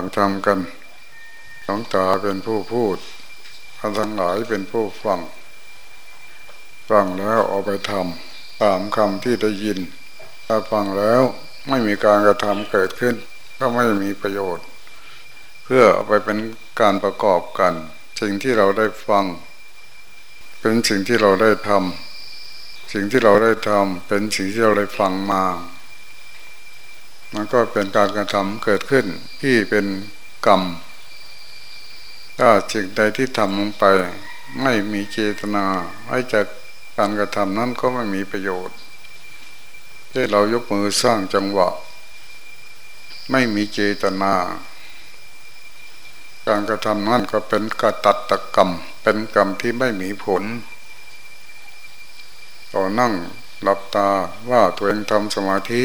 างทำกันหลวงตาเป็นผู้พูดท่านทั้งหลายเป็นผู้ฟัง ฟังแล้วเอาไปทำตามคำที่ได้ยิน ถ้าฟังแล้วไม่มีการกระทำเกิดขึ้น ก็ไม่มีประโยชน์ เพื่อเอาไปเป็นการประกอบกัน สิ่งที่เราได้ฟัง เป็นสิ่งที่เราได้ทำสิ่งที่เราได้ทำเป็นสิ่งที่เราได้ฟังมา มันก็เป็นการกระทำเกิดขึ้นที่เป็นกรรมถ้าสิ่งใดที่ทำลงไป ไม่มีเจตนาให้จากการกระทำนั้นก็ไม่มีประโยชน์ที่เรายกมือสร้างจังหวะ ไม่มีเจตนา การกระทำนั้นก็เป็นกาตัดตกรรม เป็นกรรมที่ไม่มีผลต่อนั่งหลับตาว่าตัวเองทำสมาธิ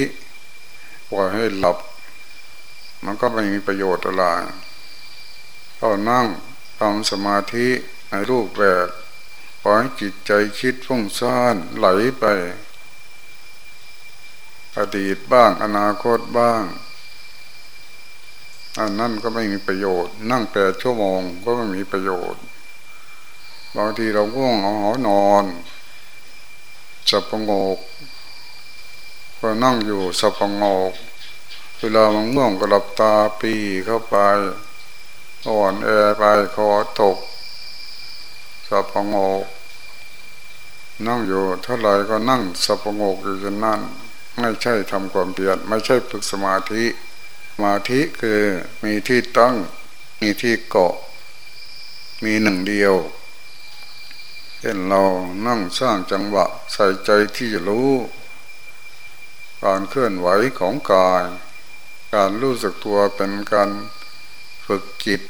ปล่อยให้หลับ มันก็ไม่มีประโยชน์อะไรก็นั่งทำสมาธิในรูปแบบปล่อยจิตใจคิดฟุ้งซ่านไหลไป อดีตบ้างอนาคตบ้างอันนั้นก็ไม่มีประโยชน์ นั่งแปดชั่วโมงก็ไม่มีประโยชน์บางทีเราง่วงเอาหอนอนสับประงก ก็นั่งอยู่สับประงกเวลามันง่วงก็หลับตาปีเข้าไปอ่อนแอไปคอตกสับประงกนั่งอยู่เท่าไรก็นั่งสับประงกอยู่จนนั่นไม่ใช่ทำความเพียรไม่ใช่ฝึกสมาธิสมาธิคือมีที่ตั้งมีที่เกาะ มีหนึ่งเดียวเช่นเรานั่งสร้างจังหวะใส่ใจที่จะรู้ การเคลื่อนไหวของกาย การรู้สึกตัวเป็นการฝึกจิต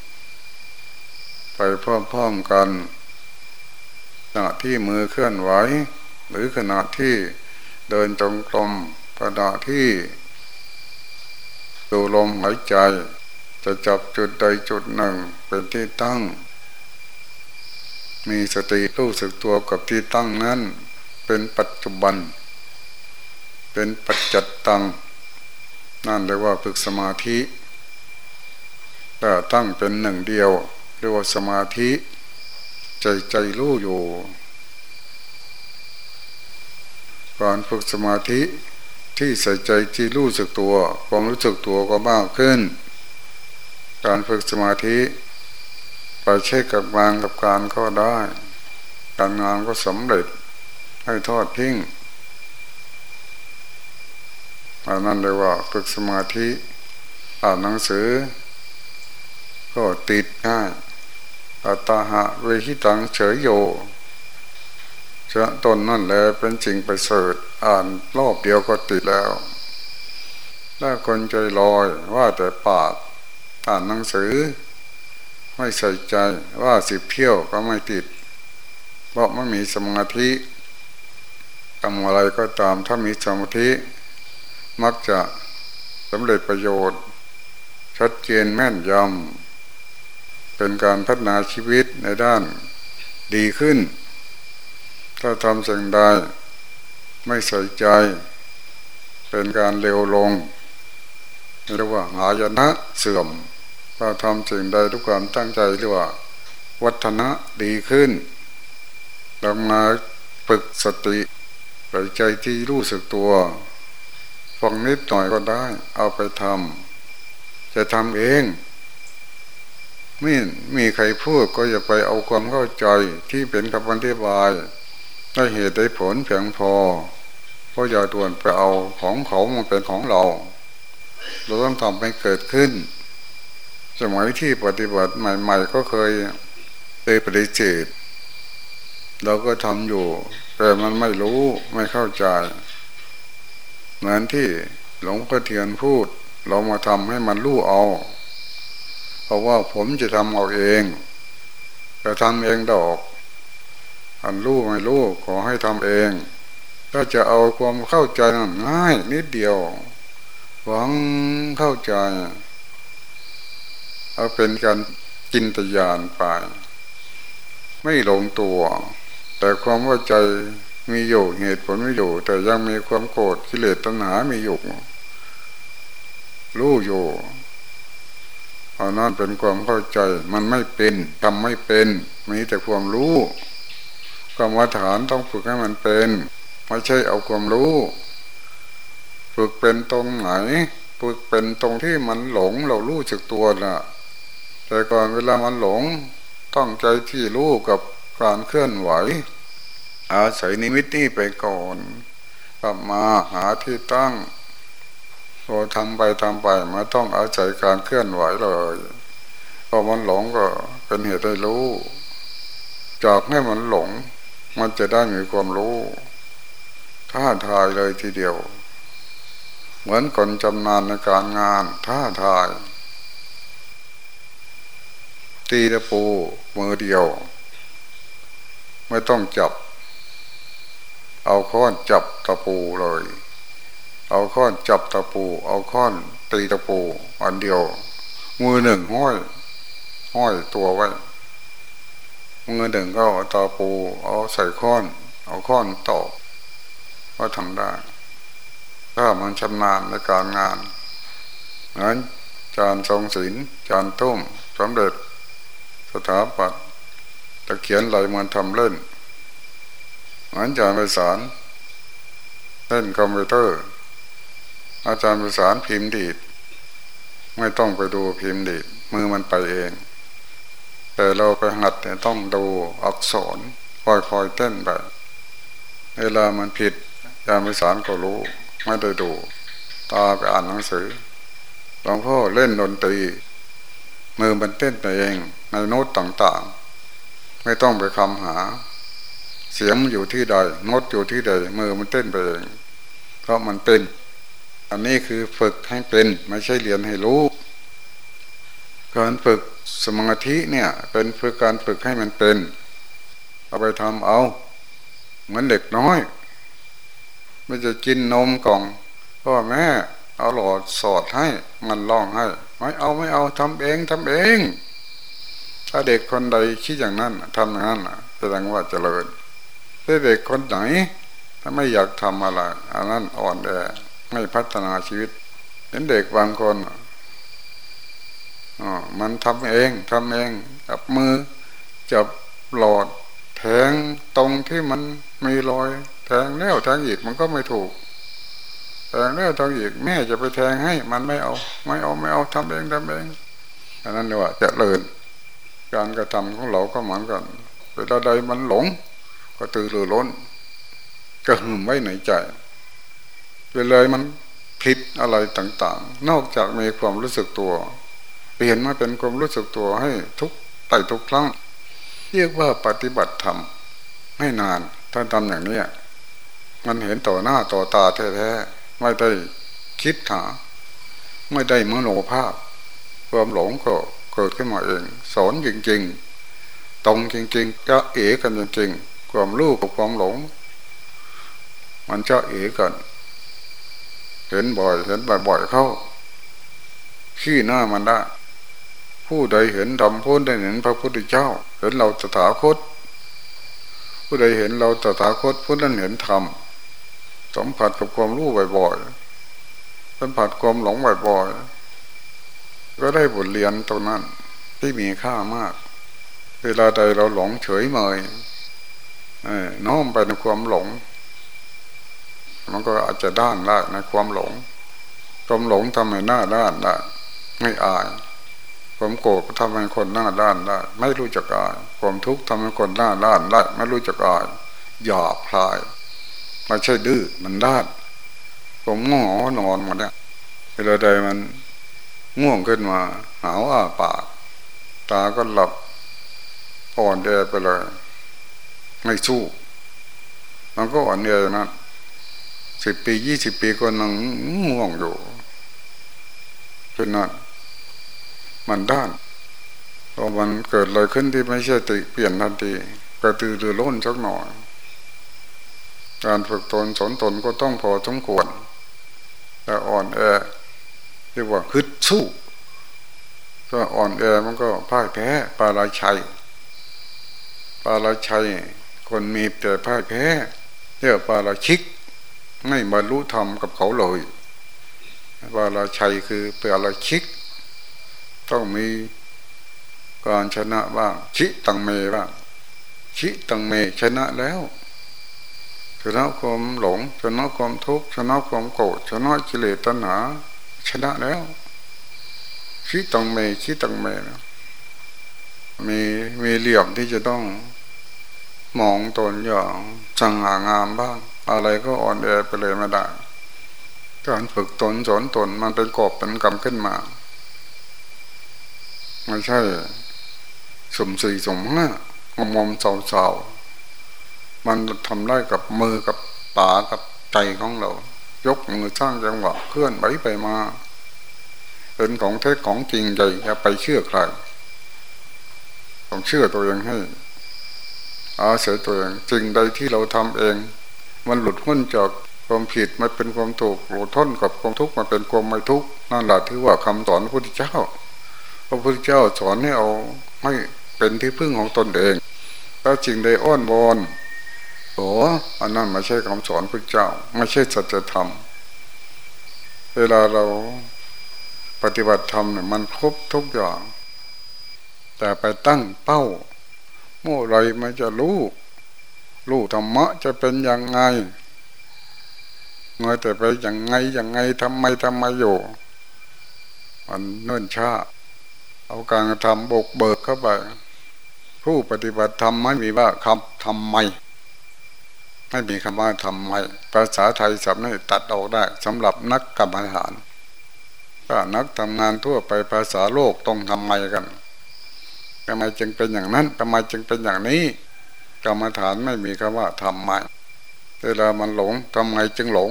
ไปพร้อมๆกันขณะที่มือเคลื่อนไหว หรือขณะที่เดินจงกรมขณะที่ดูลมหายใจ จะจับจุดใดจุดหนึ่งเป็นที่ตั้ง มีสติรู้สึกตัวกับที่ตั้งนั้น เป็นปัจจุบัน เป็นปัจจัตตัง นั่นเรียกว่าฝึกสมาธิถ้าตั้งเป็นหนึ่งเดียว เรียกว่าสมาธิ ใจใจรู้อยู่ การฝึกสมาธิที่ใส่ใจที่รู้สึกตัว ความรู้สึกตัวก็มากขึ้น การฝึกสมาธิ ไปเช็คกับงานกับการก็ได้ การงานก็สำเร็จให้ทอดทิ้ง อันนั้นเลยว่าฝึกสมาธิอ่านหนังสือ ก็ติดง่ายอัตาหะเวหิตังเฉยโยเจ้าตนนั่นแหละเป็นจริงไปเสดอ่านรอบเดียวก็ติดแล้วถ้าคนใจลอยว่าแต่ปากอ่านหนังสือ ไม่ใส่ใจว่าสิบเที่ยวก็ไม่ติด เพราะไม่มีสมาธิทำอะไรก็ตามถ้ามีสมาธิ มักจะสำเร็จประโยชน์ ชัดเจนแม่นยำเป็นการพัฒนาชีวิตในด้านดีขึ้น ถ้าทำสิ่งใดไม่ใส่ใจ เป็นการเร็วลงเรียกว่าหายนะเสื่อมเราทำสิ่งใดทุกความตั้งใจเรียกว่า วัฒนะดีขึ้นเรามาฝึกสติใส่ใจที่รู้สึกตัว ฟังนิดหน่อยก็ได้ เอาไปทำจะทำเองไม่มีใครพูดก็อย่าไปเอาความเข้าใจที่เป็นคำอธิบายได้เหตุได้ผลเพียงพอเพราะอย่าด่วนไปเอาของเขามาเป็นของเรา เราต้องทำให้เกิดขึ้น สมัยที่ปฏิบัติใหม่ ๆ ก็เคยเคยปฏิเสธเราก็ทำอยู่ แต่มันไม่รู้ไม่เข้าใจ เหมือนที่หลวงพ่อเทียนพูด เรามาทำให้มันรู้เอา เพราะว่าผมจะทำเอาเองจะทำเองดอก อันรู้ไม่รู้ขอให้ทำเอง ถ้าจะเอาความเข้าใจง่ายนิดเดียว หวังเข้าใจ เอาเป็นการจินตยานไป ไม่ลงตัว แต่ความว่าใจ มีอยู่เหตุผลไม่อยู่ แต่ยังมีความโกรธกิเลสตัณหามีอยู่รู้อยู่เอันนั้นเป็นความเข้าใจมันไม่เป็นทำไม่เป็นมีแต่ความรู้กรรมฐานต้องฝึกให้มันเป็นไม่ใช่เอาความรู้ ฝึกเป็นตรงไหน ฝึกเป็นตรงที่มันหลงเรารู้จักตัวนะ่ะ แต่ก่อนเวลามันหลงต้องใจที่รู้กับการเคลื่อนไหว อาศัยนิมิตนี่ไปก่อนกลับมาหาที่ตั้งพอทำไปทำไปมาต้องอาศัยการเคลื่อนไหวเลยพอมันหลงก็เป็นเหตุให้รู้ จากให้มันหลง มันจะได้มีความรู้ท้าทายเลยทีเดียว เหมือนคนจำนานในการงานท้าทาย ตีตะปูมือเดียว ไม่ต้องจับ เอาค้อนจับตะปูเลย เอาค้อนจับตะปู เอาค้อนตีตะปู อันเดียว มือหนึ่งห้อย ห้อยตัวไว้ มือหนึ่งก็เอาตะปู เอาใส่ค้อน เอาค้อนตอกก็ทำได้ ถ้ามันชำนาญในการงานงั้นจานทรงศิลจานตุ้มสำเร็จ สถาปัตตะเขียนลายมันทำเล่น งั้นจานไปสารเล่นคอมพิวเตอร์ อาจารย์ปสานพิมพ์ดีด ไม่ต้องไปดูพิมพ์ดีด มือมันไปเอง แต่เราไปหัดเนี่ยต้องดูอักษรคอยๆเต้นไปเวลามันผิดอาจารย์ปสานก็รู้ไม่ได้ดูตาไปอ่านหนังสือหลวงพ่อเล่นดนตรีมือมันเต้นไปเองในโน้ตต่างๆ ไม่ต้องไปคำหา เสียงอยู่ที่ใดโน้ตอยู่ที่ใดมือมันเต้นไปเองเพราะมันเป็น อันนี้คือฝึกให้เป็นไม่ใช่เรียนให้รู้การฝึกสมาธิเนี่ย เป็นฝึกการฝึกให้มันเป็น เอาไปทำเอา เหมือนเด็กน้อยไม่จะกินนมกล่องพ่อแม่เอาหลอดสอดให้มันร้องให้ไม่เอาไม่เอาทำเองทำเอง ถ้าเด็กคนใดคิดอย่างนั้นทำอย่างนั้นแสดงว่าเจริญ เด็กคนไหน ถ้าไม่อยากทำอะไรอันนั้นอ่อนแอไม่พัฒนาชีวิตเห็นเด็กบางคนอ๋อมันทำเองทำเองกับมือจับหลอด แทงตรงที่มันมีรอย แทงแล้วแทงอีกมันก็ไม่ถูกแทงแล้วแทงอีกแม่จะไปแทงให้ มันไม่เอา ไม่เอาไม่เอาทำเองทำเองอันนั้นเรียกว่าจะเลินการกระทำของเราก็เหมือนกันเวลาใดมันหลง ก็ตื่นรือล้นก็หึมไว้ในใจไปเลามันผิดอะไรต่างๆ นอกจากมีความรู้สึกตัว เปลี่ยนมาเป็นความรู้สึกตัวให้ทุกไต่ทุกครั้ง เรียกว่าปฏิบัติธรรมไม่นานถ้าทำอย่างนี้มันเห็นต่อหน้าต่อตาแท้ๆไม่ได้คิดหา ไม่ได้มโนภาพ ความหลงก็เกิดขึ้นมาเอง สอนจริงๆ ตรงจริงๆจะเอ๋กันจริงๆ ความรู้กับความหลง มันจะเอกันเห็นบ่อยเห็นบ่อยๆเข้า ขี้หน้ามันได้ ผู้ใดเห็นธรรมผู้ใดเห็นพระพุทธเจ้า เห็นเราตถาคต ผู้ใดเห็นเราตถาคตผู้นั้นเห็นธรรมสัมผัสกับความรู้บ่อยๆสัมผัสความหลงบ่อยๆก็ได้บทเรียนตรงนั้นที่มีค่ามาก เวลาใดเราหลงเฉยเมย น้อมไปในความหลง มันก็อาจจะด้านได้ในความหลง ความหลงทำให้หน้าด้านได้ไม่อาย ความโกรธก็ทำให้คนหน้าด้านได้ ไม่รู้จักอาย ความทุกข์ทำให้คนหน้าด้านได้ ไม่รู้จักอายหยาบคลายไม่ใช่ดื้อมันด้านผมง่วงนอนมาเนี่ยเวลาใดมันง่วงขึ้นมาหาวอ้าปาก ตาก็หลับอ่อนแอไปเลย ไม่สู้มันก็อ่อนแออย่างนั้นสิบปียี่สิบปีก็นั่งง่วงอยู่เป็นนั้นมันด้านพอมันเกิดอะไรขึ้นที่ไม่ใช่ติเปลี่ยนทันทีกระตือรือร้นสักหน่อย การฝึกตนสนตนก็ต้องพอสมควรแต่อ่อนแอเรียกว่าฮึดสู้ก็อ่อนแอมันก็พ่ายแพ้ปาราชัยปาราชัย คนมีแต่พ่ายแพ้เรียกปาราชิก ไม่บรรลุธรรมกับเขาเลยว่าราชัยคือปลือเราชิก ต้องมีการชนะบ้างชิตังเมบ้างชิตังเมชนะแล้วชนะความหลงชนะความทุกข์ชนะความโกรธชนะกิเลสตัณหา ชนะแล้วชิตังเมชิตังเมนะมีมีเหลี่ยมที่จะต้อง มองตนอย่างสังหางามบ้าง อะไรก็อ่อนแอไปเลยไม่ได้ การฝึกตนสอนตนมันเป็นกอบเป็นกำขึ้นมาไม่ใช่สมสี่สมห้างมมเสาเสามันทำได้กับมือกับตากับใจของเรา ยกมือสร้างจังหวะเคลื่อนไหวไปมาเป็นของเท็จของจริงใจอย่าไปเชื่อใคร ต้องเชื่อตัวเองให้ อาศัยตัวเองจริงใดที่เราทำเอง มันหลุดพ้นจากความผิดมันเป็นความถูกหลุดพ้นกับความทุกข์มันเป็นความไม่ทุกข์นั่นแหละที่ว่าคำสอนพระพุทธเจ้า พระพุทธเจ้าสอนให้เอาให้เป็นที่พึ่งของตนเองถ้าจริงใดอ้อนวอนโอ้อันนั้นไม่ใช่คำสอนพระเจ้า ไม่ใช่สัจธรรม เวลาเราปฏิบัติธรรมเนี่ยมันครบทุกอย่าง แต่ไปตั้งเป้า เมื่อไรมันจะรู้รู้ธรรมะจะเป็นยังไงเงยแต่ไปอย่างไงอย่างไงทำไมทำไมอยู่มันเนิ่นช้าเอาการกระทำบกเบิกเข้าไป ผู้ปฏิบัติธรรมไม่มีว่าคำทำไมไม่มีคำว่าทำไมภาษาไทยสำนักตัดออกได้สำหรับนักกรรมฐานถ้านักทำงานทั่วไปภาษาโลกต้องทำไมกัน ทำไมจึงเป็นอย่างนั้นทำไมจึงเป็นอย่างนี้ กรรมฐานไม่มีคำว่าทำไมเวลามันหลงทำไมจึงหลง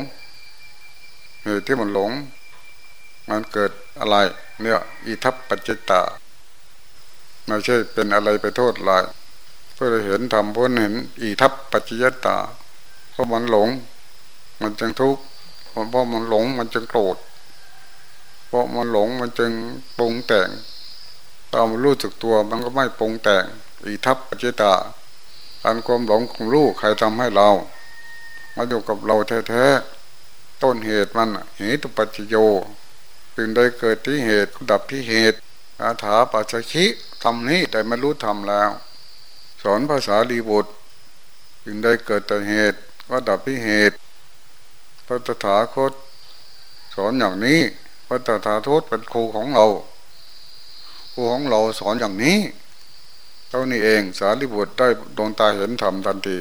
เหตุที่มันหลง มันเกิดอะไร เนี่ยอิทัปปัจจิตาไม่ใช่เป็นอะไรไปโทษลายเพื่อเห็นทำพ้นเห็นอิทัปปัจจิยตาเพราะมันหลง มันจึงทุกข์เพราะมันหลงมันจึงโกรธเพราะมันหลงมันจึงปรุงแต่ง ตามรู้สึกตัวมันก็ไม่ปรุงแต่งอิทัปปัจจิตาอันความหลงของลูกใครทำให้เรา มาอยู่กับเราแท้ๆต้นเหตุมันเหตุปัจจโยจึงได้เกิดที่เหตุดับที่เหตุอาถาปัจฉิทำนี้แต่ไม่รู้ทำแล้ว สอนภาษาลีบุตรจึงได้เกิดแต่เหตุก็ดับที่เหตุพระตถาคต สอนอย่างนี้พระตถาคตเป็นครูของเรา ครูของเราสอนอย่างนี้เท่านี้เองสารีบุตรได้ดวงตาเห็นธรรมทันที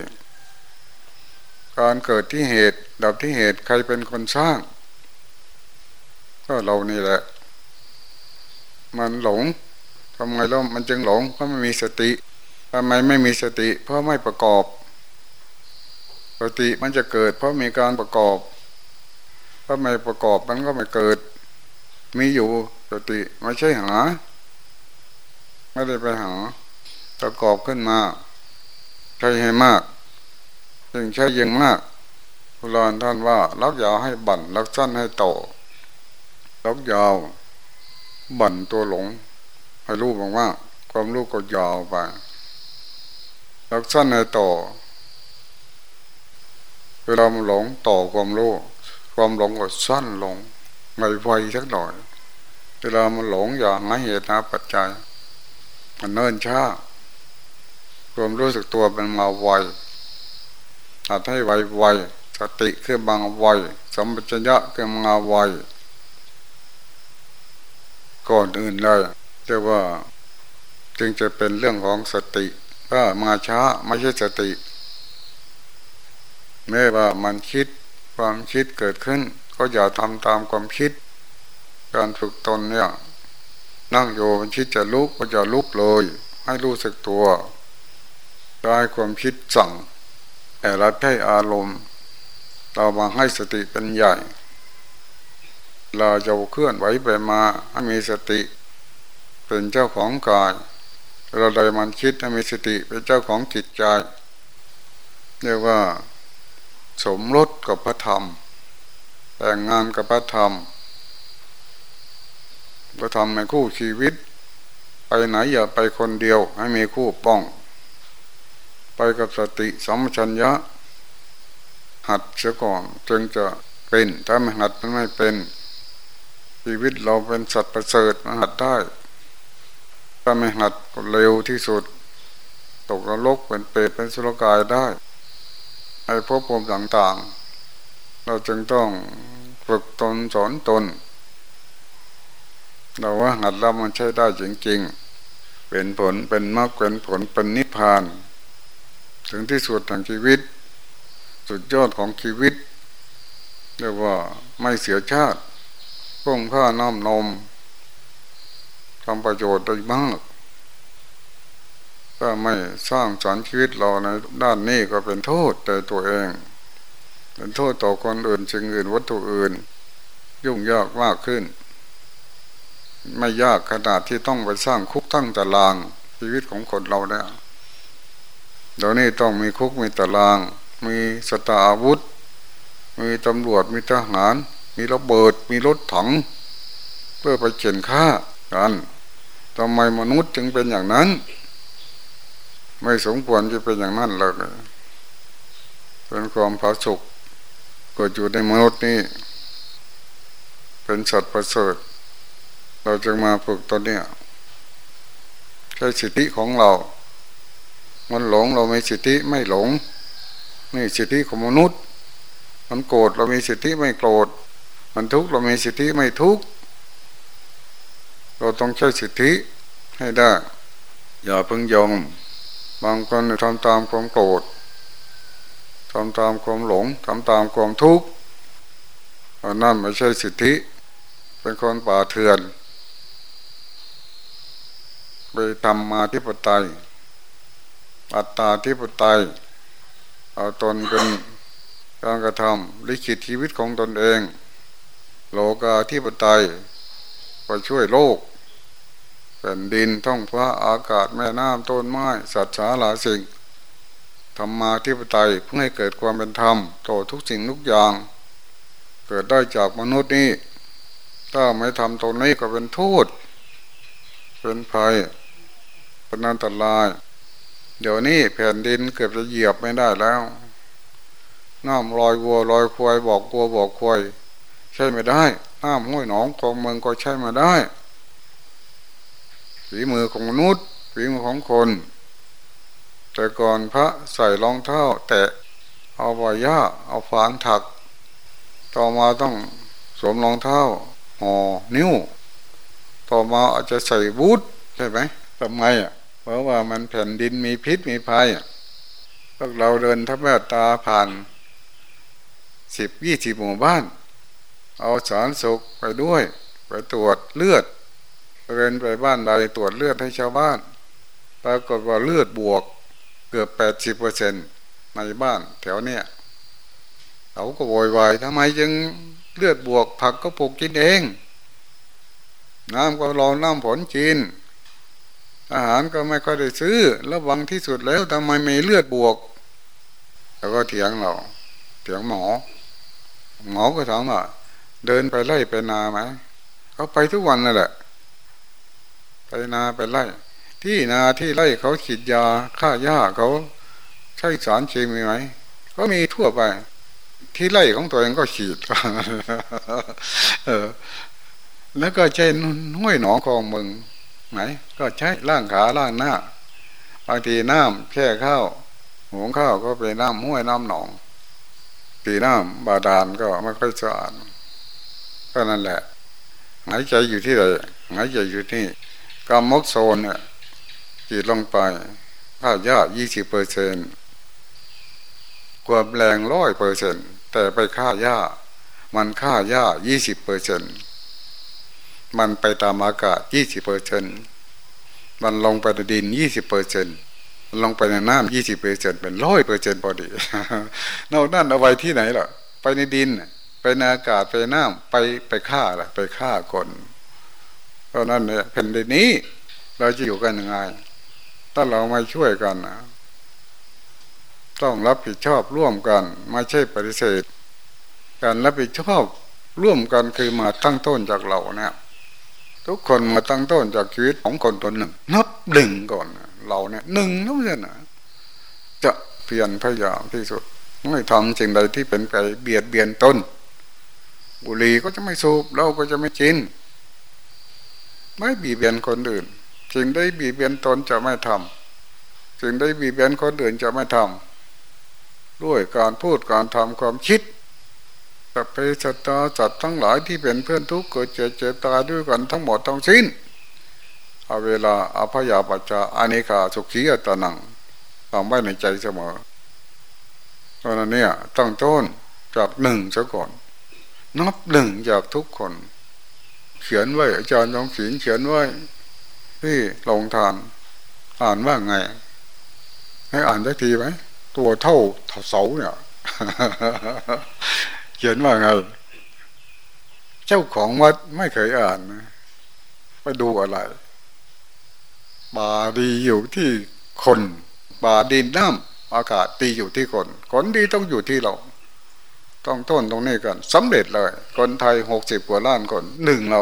การเกิดที่เหตุ ดับที่เหตุใครเป็นคนสร้าง ก็เรานี่แหละ มันหลงทำไมเรามันจึงหลงเพราะไม่มีสติทำไมไม่มีสติ เพราะไม่ประกอบสติมันจะเกิด เพราะมีการประกอบถ้าไม่ประกอบมันก็ไม่เกิด มีอยู่สติไม่ใช่หา ไม่ได้ไปหา ประกอบขึ้นมา ใช่ให้มากจึงใช้ยิงมากโบราณท่านว่าลักยาวให้บั่นลักสั้นให้โตลักยาว บั่นตัวหลง ให้รู้บอกว่า ความรู้ก็ยาวไปลักสั้นให้โตเวลามันหลงต่อความรู้ความหลงก็สั้นลงไม่ไวสักหน่อย เวลามันหลงอย่างหาเหตุหาปัจจัย มันเนิ่นช้าความรู้สึกตัวเป็นมาไวหัดให้ไวไวสติคือบางไวสมปชัญญะคือมาไวก่อนอื่นเลยเรียกว่าจึงจะเป็นเรื่องของสติถ้ามาช้าไม่ใช่สติแม้ว่ามันคิดความคิดเกิดขึ้น ก็อย่าทำตามความคิด การฝึกตนเนี่ย นั่งโยมันคิดจะลุกก็จะลุกเลย ให้รู้สึกตัวได้ความคิดสั่ง แต่เราใช้อารมณ์ เรามาให้สติเป็นใหญ่ เราจะเคลื่อนไหวไปมาให้มีสติ เป็นเจ้าของกายเราใดมันคิดให้มีสติเป็นเจ้าของจิตใจเรียกว่า สมรสกับพระธรรม แต่งงานกับพระธรรม ก็ทำในคู่ชีวิต ไปไหนอย่าไปคนเดียว ให้มีคู่ป้อง ไปกับสติสัมชัญญะ หัดเสียก่อนจึงจะเป็นถ้าไม่หัดมันไม่เป็น ชีวิตเราเป็นสัตว์ประเสริฐมันหัดได้ ถ้าไม่หัดก็เร็วที่สุด ตกนรกเป็นเปรตเป็นสุรกายได้ไอ้พวกภูมิต่างๆ เราจึงต้องฝึกตนสอนตน เราว่าหัดแล้วมันใช้ได้จริงๆ เป็นผลเป็นมรรคเป็นผลเป็นนิพพาน ถึงที่สุดแห่งชีวิต สุดยอดของชีวิตเรียกว่าไม่เสียชาติก้มผ้าน้ำนมทำประโยชน์ได้มากถ้าไม่สร้างสรรค์ชีวิตเราในด้านนี้ก็เป็นโทษแต่ตัวเอง เป็นโทษต่อคนอื่นสิ่งอื่นวัตถุอื่น ยุ่งยากมากขึ้น ไม่ยากขนาดที่ต้องไปสร้างคุกตั้งตาราง ชีวิตของคนเราเนี่ยเดี๋ยวนี้ต้องมีคุกมีตาราง มีสตาอาวุธ มีตำรวจมีทหาร มีระเบิด มีรถถัง เพื่อไปเขียนฆ่ากันทำไมมนุษย์จึงเป็นอย่างนั้น ไม่สมควรจะเป็นอย่างนั้นเลยเป็นความผาสุกเกิดอยู่ในมนุษย์นี่เป็นสัตว์ประเสริฐ เราจึงมาฝึกตัวเนี้ยใช้สิทธิของเรา มันหลงเราไม่สิทธิไม่หลงนี่สิทธิของมนุษย์ มันโกรธเรามีสิทธิไม่โกรธ มันทุกข์เรามีสิทธิไม่ทุกข์ เราต้องใช้สิทธิให้ได้ อย่าเพิ่งยอมบางคนทำตามความโกรธทำตามความหลงทำตามความทุกข์นั่นไม่ใช่สิทธิ เป็นคนป่าเถื่อน ไปทำมาที่ปไตย อัตตาที่ปไตย เอาตนเป็นการกระทำลิขิตชีวิตของตนเอง โลกาที่ปไตยก็ช่วยโลกแผ่นดินท้องฟ้าอากาศแม่น้ำต้นไม้สัตว์สาหลายสิ่งธรรมาที่ปไตยเพื่อให้เกิดความเป็นธรรมต่อทุกสิ่งทุกอย่าง เกิดได้จากมนุษย์นี้ ถ้าไม่ทำตรงนี้ก็เป็นโทษเป็นภัย เป็นอันตราย เดี๋ยวนี้แผ่นดินเกือบจะเหยียบไม่ได้แล้วน้ำลอยวัวลอยควายบอกวัวบอกควายใช่ไม่ได้น้ำห้วยหนองคลองเมืองก็ใช่มาได้ฝีมือของมนุษย์ฝีมือของคน แต่ก่อนพระใส่รองเท้า แตะเอาใบหญ้าเอาฝานถัก ต่อมาต้องสวมรองเท้าห่อนิ้ว ต่อมาอาจจะใส่บูทใช่ไหมทำไมอะ เพราะว่ามันแผ่นดินมีพิษมีภัยพวกเราเดินทับแม่ตาผ่านสิบยี่สิบหมู่บ้าน เอาสารสุกไปด้วย ไปตรวจเลือดเดินไปบ้านใดตรวจเลือดให้ชาวบ้านปรากฏว่าเลือดบวกเกือบแปดสิบเปอร์เซ็นในบ้านแถวเนี้ยเขาก็โวยวายทำไมจึงเลือดบวกผักก็ปลูกกินเอง น้ำก็รอน้ำผลกิน อาหารก็ไม่ค่อยได้ซื้อแล้ววังที่สุดแล้วทำไมไม่เลือดบวก แล้วก็เถียงเราเถียงหมอ หมอก็ถามว่าเดินไปไล่ไปนาไหมเขาไปทุกวันนั่นแหละ ไปนาไปไล่ ที่นาที่ไล่เขาฉีดยาฆ่าหญ้าเขาใช้สารเคมีไหมก็มีทั่วไป ที่ไล่ของตัวเองก็ฉีดแล้วก็ใช้ห้วยหนองคลองมึง ไหน ก็ใช้ล่างขาล่างหน้า บางทีน้ำแค่ข้าวหุงข้าวก็เป็นน้ำห้วยน้ำหนองตีน้ำบาดาลก็ไม่ค่อยสะอาดก็นั่นแหละหายใจอยู่ที่ไหนหายใจอยู่ที่กรรมกโซนเนี่ยจีดลงไปค่าหญ้ายี่สิบเปอร์เซนความแรงร้อยเปอร์เซนแต่ไปค่าหญ้า มันค่าหญ้ายี่สิบเปอร์เซน มันไปตามอากาศยี่สิบเปอร์เซนมันลงไปในดินยี่สิบเปอร์เซนลงไปในน้ำยี่สิบเปอร์เซนเป็นร้อยเปอร์เซนพอดีนอกนั้นเอาไว้ที่ไหนล่ะ ไปในดิน ไปในอากาศไปน้ำไปไปฆ่าล่ะ ไปฆ่าคนเพราะนั้นเนี่ยแผ่นดินนี้ เราจะอยู่กันยังไงถ้าเราไม่ช่วยกันนะต้องรับผิดชอบร่วมกัน ไม่ใช่ปฏิเสธ การรับผิดชอบร่วมกันคือมาตั้งต้นจากเราเนี่ย ทุกคนมาตั้งต้นจากชีวิตของคนตัวหนึ่ง นับหนึ่งก่อนเราเนี่ยหนึ่งนั่นเองนะจะเพียรพยายามที่สุดไม่ทำสิ่งใดที่เป็นไปเบียดเบียนตนบุหรี่ก็จะไม่สูบเราก็จะไม่กิน ไม่บีบเบียนคนอื่นสิ่งได้บีบเบียนตนจะไม่ทำสิ่งได้บีบเบียนคนอื่นจะไม่ทำด้วยการพูดการทำความคิด สัพเพสัตตาสัตว์ทั้งหลายที่เป็นเพื่อนทุกข์เกิดเจ็บเจ็บตายด้วยกันทั้งหมดทั้งสิ้นเอาเวลาอภยาปัจจาอานิคาสุขีอัตนังทำไว้ในใจเสมอเพราะนั้นเนี่ยตั้งต้นจากหนึ่งซะก่อน นับหนึ่งจากทุกคน เขียนไว้อาจารย์ยองศิลเขียนไว้ ที่ลงทาน อ่านว่าไง ให้อ่านได้ทีไหมตัวเท่าเสาเนี่ย ขียนว่าไง เจ้าของวัดไม่เคยอ่านไปดูอะไรบาดีอยู่ที่คนบาดินน้ำอากาศดีอยู่ที่คน คนดีต้องอยู่ที่เรา ต้องต้นตรงนี้กันสำเร็จเลย คนไทยหกสิบกว่าล้านคนหนึ่งเรา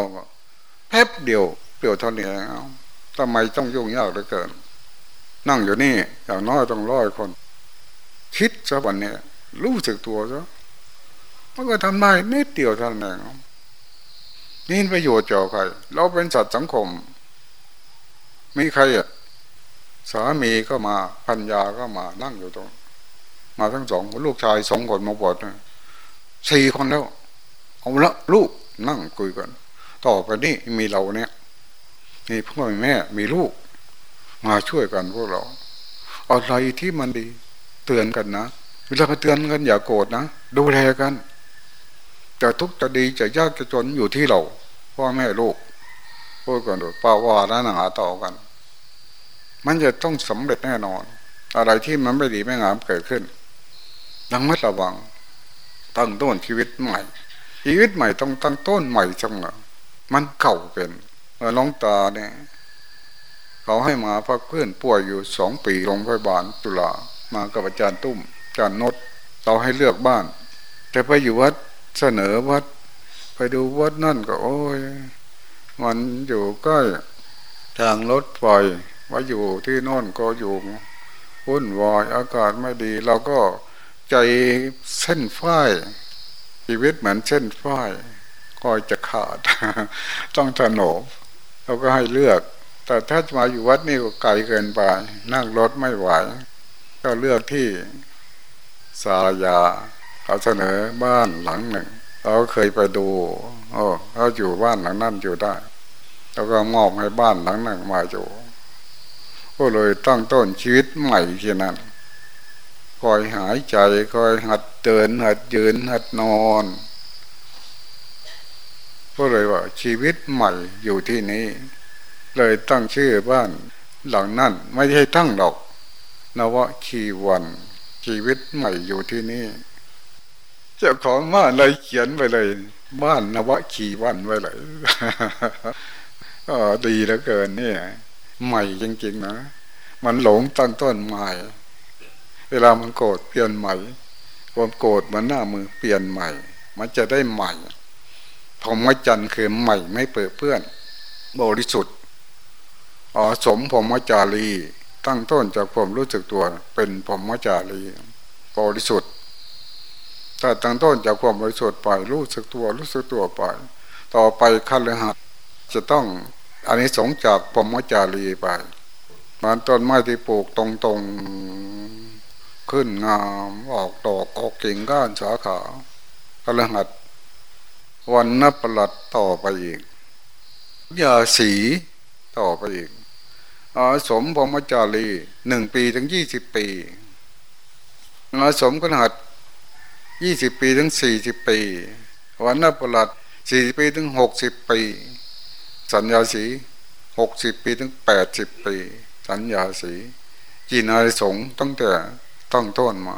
แป๊บเดียวเปลี่ยวเท่านี้เอาทำไมต้องยุ่งยากเหลือเกิน นั่งอยู่นี่อย่างน้อยต้องร้อยคน คิดซะวันนี้รู้สึกตัวซะ มันก็ทำได้นิดเดียวเท่านั้นเองนี่ประโยชน์เจ้าใคร เราเป็นสัตว์สังคม มีใครอะสามีก็มาพัญญาก็มานั่งอยู่ตรง มาทั้งสองลูกชายสองคนมาบวชสี่คนแล้ว เอาละลูกนั่งคุยกัน ต่อไปนี่มีเราเนี่ยมีพ่อมีแม่มีลูก มาช่วยกันพวกเราอะไรที่มันดี เตือนกันนะเวลาเตือนกันอย่าโกรธนะดูแลกัน จะทุกข์จะดีจะยากจะจนอยู่ที่เราพ่อแม่ลูกพูดกันดูป่าวาแลหนาต่อกัน มันจะต้องสำเร็จแน่นอน อะไรที่มันไม่ดีไม่งามเกิดขึ้นดังมัดระวัง ตั้งต้นชีวิตใหม่ ชีวิตใหม่ต้องตั้งต้นใหม่เสมอมันเก่าเป็นเออน้องตาเนี่ยเขาให้มาพักเพื่อนป่วยอยู่สองปีโรงพยาบาลตุลามากับอาจารย์ตุ้มอาจารย์นดเราให้เลือกบ้าน แต่ไปอยู่วัด เสนอวัด ไปดูวัดนั่นก็ โอ้ย มันอยู่ใกล้ทางรถไฟว่าอยู่ที่โน่นก็อยู่วุ่นวายอากาศไม่ดีเราก็ใจเส้นฝ้ายชีวิตเหมือนเส้นฝ้ายคอยจะขาด ต้องถนอมเราก็ให้เลือก แต่ถ้ามาอยู่วัดนี่ก็ไกลเกินไป นั่งรถไม่ไหว ก็เลือกที่สารยา เขาเสนอบ้านหลังหนึ่ง เราเคยไปดูโอ้เขาอยู่บ้านหลังนั้นอยู่ได้ แล้วก็มอบให้บ้านหลังนั้นมาอยู่ก็เลยตั้งต้นชีวิตใหม่ที่นั้นคอยหายใจคอยหัดเดินหัดยืนหัดนอนก็เลยว่าชีวิตใหม่อยู่ที่นี้ เลยตั้งชื่อบ้านหลังนั้นไม่ใช่ตั้งดอกนวชีวันชีวิตใหม่อยู่ที่นี่ เจ้าของบ้านเลยเขียนไปเลย บ้านนวชีวันไว้เลยก็ดีเหลือเกินเนี่ย ใหม่จริงๆนะ มันหลงตั้งต้นใหม่ เวลามันโกรธเปลี่ยนใหม่ ความโกรธมันหน้ามือเปลี่ยนใหม่ มันจะได้ใหม่พรหมจันทร์คือใหม่ไม่เปื้อเพื่อน บริสุทธิ์อ๋อสมพรหมจารี ตั้งต้นจากความรู้สึกตัว เป็นพรหมจารี บริสุทธิ์ ถ้าตั้งต้นจากความบริสุทธิ์ไปรู้สึกตัวรู้สึกตัวไป ต่อไปขั้นเลยหัดจะต้องอันนี้สงจากปมจารีไปมันต้นไม้ที่ปลูกตรงๆขึ้นงามออกดอกออกกิ่งก้านสาขากระหัดวันนับประหลัดต่อไปอีกยาสีต่อไปอีกอาสมพมจารีหนึ่งปีถึงยี่สิบปีอาสมกระหัด ยี่สิบปีถึงสี่สิบปีวันนับประหลัดสี่ปีถึงหกสิบปี สัญญาสีหกสิบปีถึงแปดสิบปี สัญญาสีจีนาสงตั้งแต่ตั้งต้นมา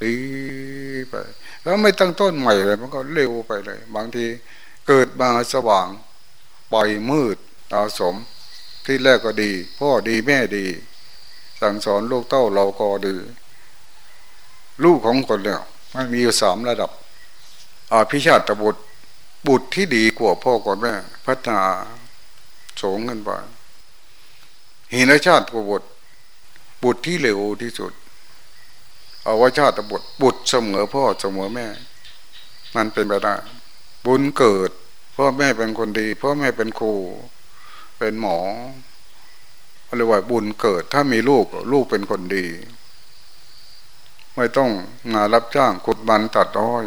ปีไป แล้วไม่ตั้งต้นใหม่เลยมันก็เร็วไปเลย บางทีเกิดมาสว่างปล่อยมืดอาสมที่แรกก็ดี พ่อดีแม่ดี สั่งสอนลูกเต้าเราก็ดี ลูกของคนเนี่ย มันมีอยู่สามระดับอาพิชาติบุตร บุตรที่ดีกว่าพ่อกับแม่พัฒนาสูงขึ้นไปหินชาติบุตร บุตรที่เร็วที่สุดอวชาติบุตร บุตรเสมอพ่อเสมอแม่ มันเป็นไปได้บุญเกิดพ่อแม่เป็นคนดีพ่อแม่เป็นครู เป็นหมอเรียกว่าบุญเกิด ถ้ามีลูกลูกเป็นคนดี ไม่ต้องมารับจ้างขุดมันตัดอ้อย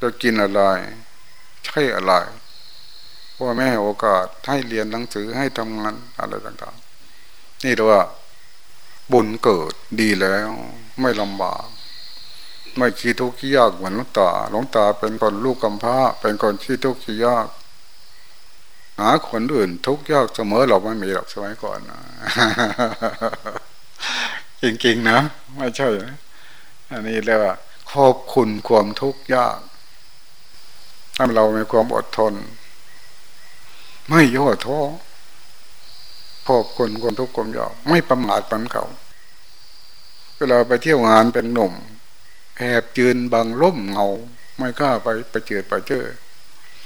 จะกินอะไร ใช่อะไรพ่อแม่ให้โอกาสให้เรียนหนังสือให้ทำงานอะไรต่างๆ นี่เรียกว่า บุญเกิดดีแล้ว ไม่ลำบาก ไม่ขี้ทุกข์ยากเหมือนลุงตาหลวงตาเป็นคนลูกกำพร้า เป็นคนขี้ทุกข์ยากหาคนอื่นทุกข์ยากเสมอเราไม่มีหรอกสมัยก่อนนะ จริงๆนะไม่ใช่อันนี้เรียกว่าขอบคุณความทุกข์ยากถ้าเรามีความอดทน ไม่ย่อท้อขอบคุณความทุกข์ความยากไม่ประมาทปันเขาเวลาไปเที่ยวงานเป็นหนุ่มแอบยืนบังล่มเงา ไม่กล้าไปไปเจอไปเจอ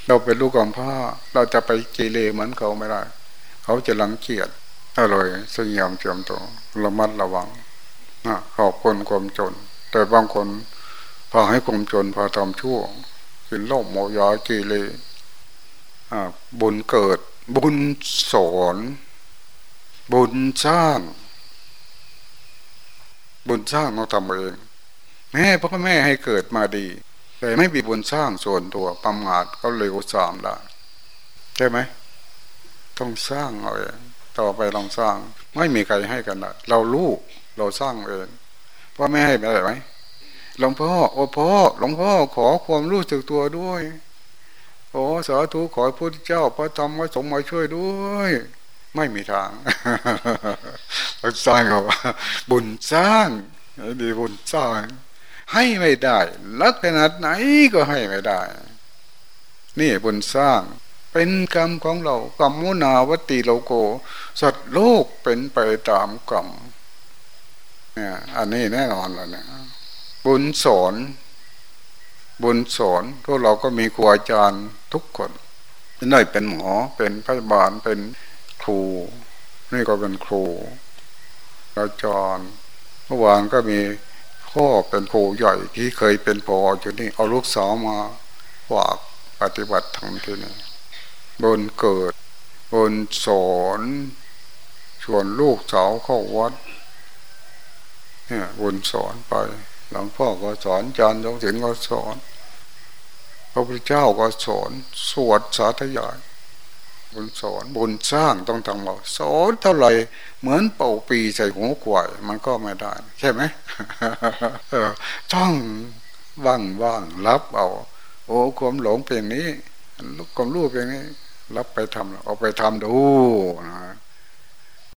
เราเป็นลูกกำพร้าเราจะไปเกเรเหมือนเขาไม่ได้ เขาจะลังเกียจ อร่อยสยามเจียมตัวระมัดระวังนะขอบคนความจน แต่บางคนพาให้ความจนพาทำชั่วกินเหล้าเมายาเกเรบุญเกิด บุญสอน บุญสร้าง บุญสร้างเราทำเองแม่พ่อแม่ให้เกิดมาดี แต่ไม่มีบุญสร้างส่วนตัวประมาทก็เร็วสามได้ใช่ไหม ต้องสร้างเอาเอง ต่อไปลองสร้าง ไม่มีใครให้กันละเราลูกเราสร้างเองพ่อแม่ให้ได้ไหมหลวงพ่อโอ้พ่อหลวงพ่อขอความรู้สึกตัวด้วยโอ้สาธุขอพระพุทธเจ้าพระธรรมพระสงฆ์มาช่วยด้วย ไม่มีทางสร้างเขาบุญสร้างดีบุญสร้าง ให้ไม่ได้ลักขนาดไหนก็ให้ไม่ได้ นี่บุญสร้าง เป็นกรรมของเรากรรมมุนาวติโลโก สัตว์โลกเป็นไปตามกรรมเนี่ยอันนี้แน่นอนแล้วเนี่ยบุญสอนบุญสอนพวกเราก็มีครูอาจารย์ทุกคนได้เป็นหมอเป็นพยาบาลเป็นครู นี่ก็เป็นครูอาจารย์เมื่อวานก็มีพ่อเป็นครูใหญ่ที่เคยเป็นพออยู่นี่เอาลูกสาวมาฝากปฏิบัติธรรมที่นี่ บนเกิดบนสอนชวนลูกสาวเข้าวัดเนี่ยบนสอนไป หลวงพ่อก็สอนจารย์ยงศิลก็สอน พระพุทธเจ้าก็สอน สวดสาธยายบุญสอนบุญสร้างต้องทำเราสอนเท่าไหร่เหมือนเป่าปีใส่หัวควยมันก็ไม่ได้ ใช่ไหมต้องว่างว่างรับเอา โอ้ความหลงเป็นนี้ความรู้เป็นนี้ รับไปทำเอาไปทำดูนะ